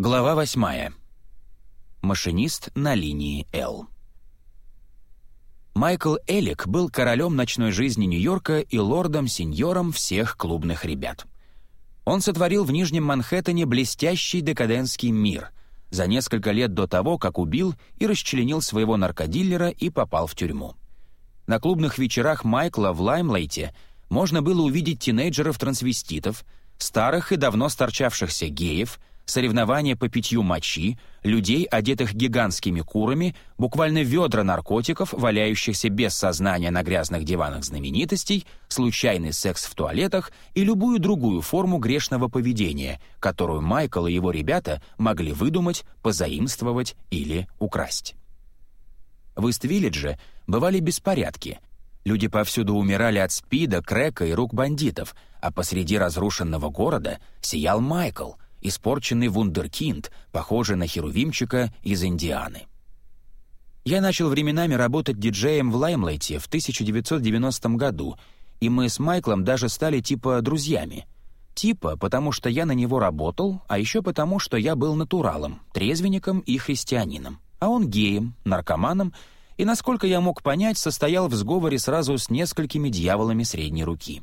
Глава восьмая. Машинист на линии «Л». Майкл Элик был королем ночной жизни Нью-Йорка и лордом-сеньором всех клубных ребят. Он сотворил в Нижнем Манхэттене блестящий декадентский мир за несколько лет до того, как убил и расчленил своего наркодиллера и попал в тюрьму. На клубных вечерах Майкла в Лаймлейте можно было увидеть тинейджеров-трансвеститов, старых и давно сторчавшихся геев — соревнования по питью мочи, людей, одетых гигантскими курами, буквально ведра наркотиков, валяющихся без сознания на грязных диванах знаменитостей, случайный секс в туалетах и любую другую форму грешного поведения, которую Майкл и его ребята могли выдумать, позаимствовать или украсть. В Ист-Виллидже бывали беспорядки. Люди повсюду умирали от спида, крека и рук бандитов, а посреди разрушенного города сиял Майкл — испорченный вундеркинд, похожий на херувимчика из Индианы. Я начал временами работать диджеем в Лаймлайте в 1990 году, и мы с Майклом даже стали типа друзьями. Типа, потому что я на него работал, а еще потому, что я был натуралом, трезвенником и христианином, а он геем, наркоманом и, насколько я мог понять, состоял в сговоре сразу с несколькими дьяволами средней руки.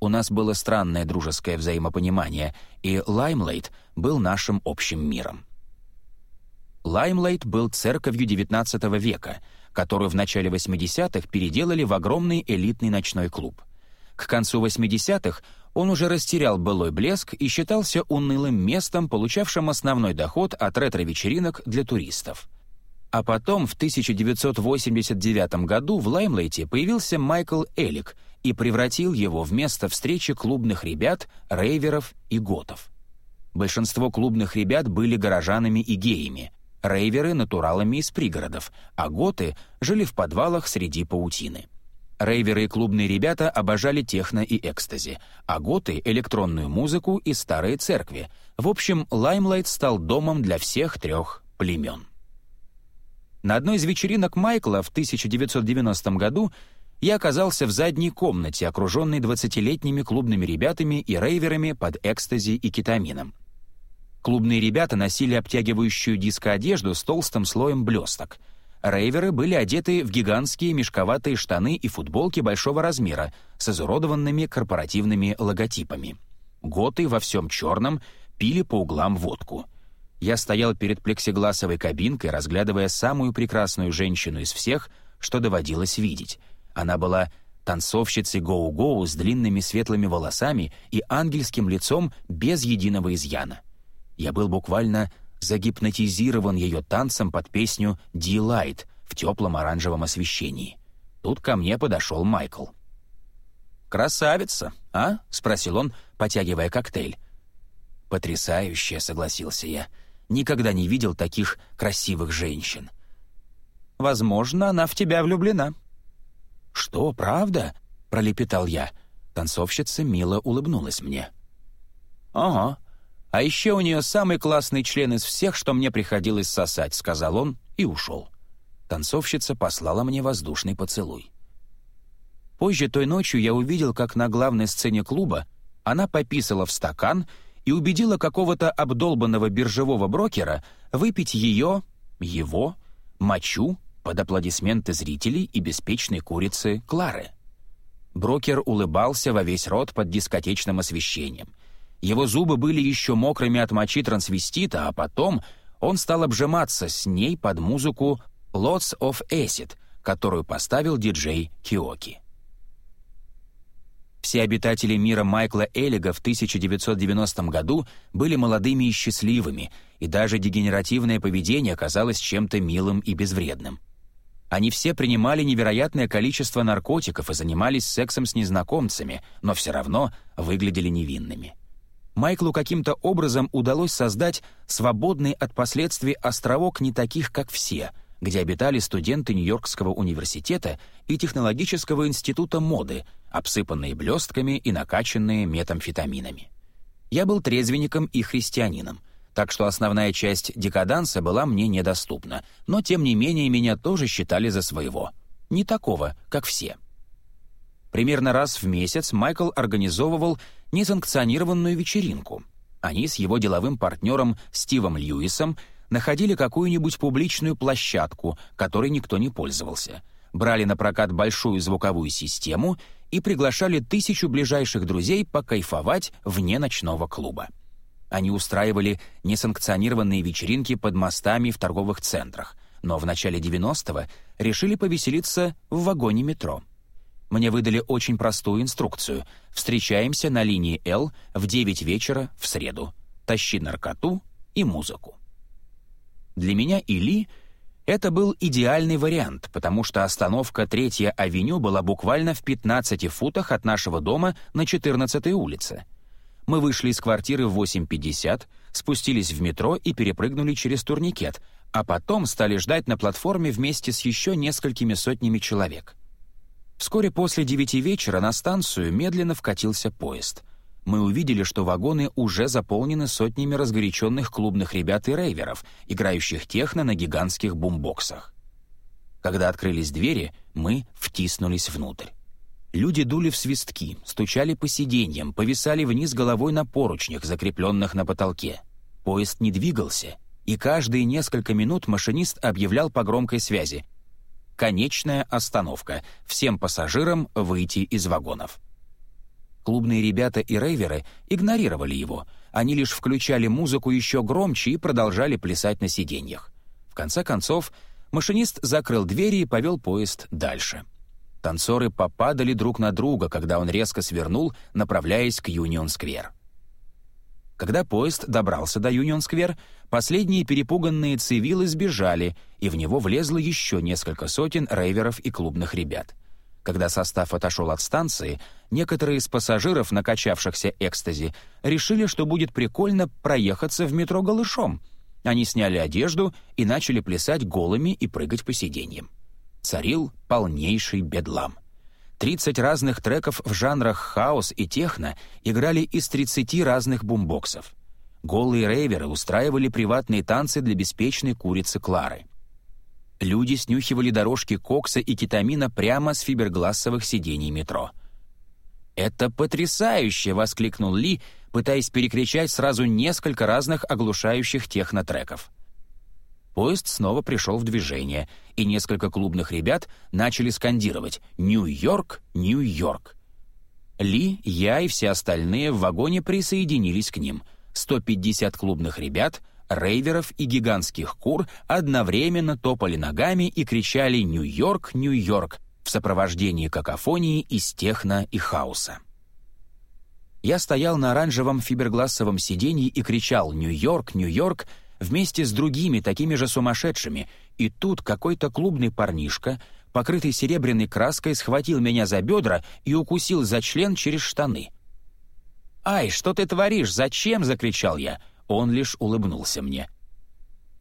У нас было странное дружеское взаимопонимание, и Лаймлейт был нашим общим миром. Лаймлейт был церковью XIX века, которую в начале 80-х переделали в огромный элитный ночной клуб. К концу 80-х он уже растерял былой блеск и считался унылым местом, получавшим основной доход от ретро-вечеринок для туристов. А потом, в 1989 году, в Лаймлейте появился Майкл Элик — и превратил его в место встречи клубных ребят, рейверов и готов. Большинство клубных ребят были горожанами и геями, рейверы — натуралами из пригородов, а готы жили в подвалах среди паутины. Рейверы и клубные ребята обожали техно и экстази, а готы — электронную музыку и старые церкви. В общем, Лаймлайт стал домом для всех трех племен. На одной из вечеринок Майкла в 1990 году я оказался в задней комнате, окруженной двадцатилетними клубными ребятами и рейверами под экстази и кетамином. Клубные ребята носили обтягивающую диско-одежду с толстым слоем блесток. Рейверы были одеты в гигантские мешковатые штаны и футболки большого размера с изуродованными корпоративными логотипами. Готы во всем черном пили по углам водку. Я стоял перед плексигласовой кабинкой, разглядывая самую прекрасную женщину из всех, что доводилось видеть — она была танцовщицей гоу-гоу с длинными светлыми волосами и ангельским лицом без единого изъяна. Я был буквально загипнотизирован ее танцем под песню «Дилайт» в теплом оранжевом освещении. Тут ко мне подошел Майкл. «Красавица, а?» — спросил он, потягивая коктейль. «Потрясающе», — согласился я. «Никогда не видел таких красивых женщин». «Возможно, она в тебя влюблена», «Что, правда?» — пролепетал я. Танцовщица мило улыбнулась мне. «Ага. А еще у нее самый классный член из всех, что мне приходилось сосать», — сказал он и ушел. Танцовщица послала мне воздушный поцелуй. Позже той ночью я увидел, как на главной сцене клуба она пописала в стакан и убедила какого-то обдолбанного биржевого брокера выпить ее, его, мочу под аплодисменты зрителей и беспечной курицы Клары. Брокер улыбался во весь рот под дискотечным освещением. Его зубы были еще мокрыми от мочи трансвестита, а потом он стал обжиматься с ней под музыку «Lots of Acid», которую поставил диджей Киоки. Все обитатели мира Майкла Эллига в 1990 году были молодыми и счастливыми, и даже дегенеративное поведение казалось чем-то милым и безвредным. Они все принимали невероятное количество наркотиков и занимались сексом с незнакомцами, но все равно выглядели невинными. Майклу каким-то образом удалось создать свободный от последствий островок не таких, как все, где обитали студенты Нью-Йоркского университета и технологического института моды, обсыпанные блестками и накачанные метамфетаминами. Я был трезвенником и христианином — так что основная часть декаданса была мне недоступна, но тем не менее меня тоже считали за своего. Не такого, как все. Примерно раз в месяц Майкл организовывал несанкционированную вечеринку. Они с его деловым партнером Стивом Льюисом находили какую-нибудь публичную площадку, которой никто не пользовался, брали на прокат большую звуковую систему и приглашали тысячу ближайших друзей покайфовать вне ночного клуба. Они устраивали несанкционированные вечеринки под мостами в торговых центрах, но в начале 90-го решили повеселиться в вагоне метро. Мне выдали очень простую инструкцию. Встречаемся на линии «Л» в 9 вечера в среду. Тащи наркоту и музыку. Для меня и Ли это был идеальный вариант, потому что остановка Третья авеню была буквально в 15 футах от нашего дома на 14-й улице. Мы вышли из квартиры в 8.50, спустились в метро и перепрыгнули через турникет, а потом стали ждать на платформе вместе с еще несколькими сотнями человек. Вскоре после девяти вечера на станцию медленно вкатился поезд. Мы увидели, что вагоны уже заполнены сотнями разгоряченных клубных ребят и рейверов, играющих техно на гигантских бумбоксах. Когда открылись двери, мы втиснулись внутрь. Люди дули в свистки, стучали по сиденьям, повисали вниз головой на поручнях, закрепленных на потолке. Поезд не двигался, и каждые несколько минут машинист объявлял по громкой связи «Конечная остановка. Всем пассажирам выйти из вагонов». Клубные ребята и рейверы игнорировали его. Они лишь включали музыку еще громче и продолжали плясать на сиденьях. В конце концов, машинист закрыл двери и повел поезд дальше. Танцоры попадали друг на друга, когда он резко свернул, направляясь к Юнион-сквер. Когда поезд добрался до Юнион-сквер, последние перепуганные цивилы сбежали, и в него влезло еще несколько сотен рейверов и клубных ребят. Когда состав отошел от станции, некоторые из пассажиров, накачавшихся экстази, решили, что будет прикольно проехаться в метро голышом. Они сняли одежду и начали плясать голыми и прыгать по сиденьям. Царил полнейший бедлам. 30 разных треков в жанрах хаос и техно играли из 30 разных бумбоксов. Голые рейверы устраивали приватные танцы для беспечной курицы Клары. Люди снюхивали дорожки кокса и кетамина прямо с фиберглассовых сидений метро. «Это потрясающе!» — воскликнул Ли, пытаясь перекричать сразу несколько разных оглушающих технотреков. Поезд снова пришел в движение, и несколько клубных ребят начали скандировать «Нью-Йорк! Нью-Йорк!». Ли, я и все остальные в вагоне присоединились к ним. 150 клубных ребят, рейверов и гигантских кур одновременно топали ногами и кричали «Нью-Йорк! Нью-Йорк!» в сопровождении какофонии из техно и хаоса. Я стоял на оранжевом фиберглассовом сиденье и кричал «Нью-Йорк! Нью-Йорк!» Вместе с другими такими же сумасшедшими, и тут какой-то клубный парнишка, покрытый серебряной краской, схватил меня за бедра и укусил за член через штаны. «Ай, что ты творишь? Зачем?» — закричал я. Он лишь улыбнулся мне.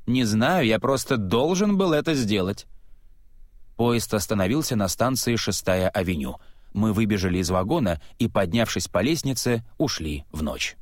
«Не знаю, я просто должен был это сделать». Поезд остановился на станции Шестая авеню. Мы выбежали из вагона и, поднявшись по лестнице, ушли в ночь.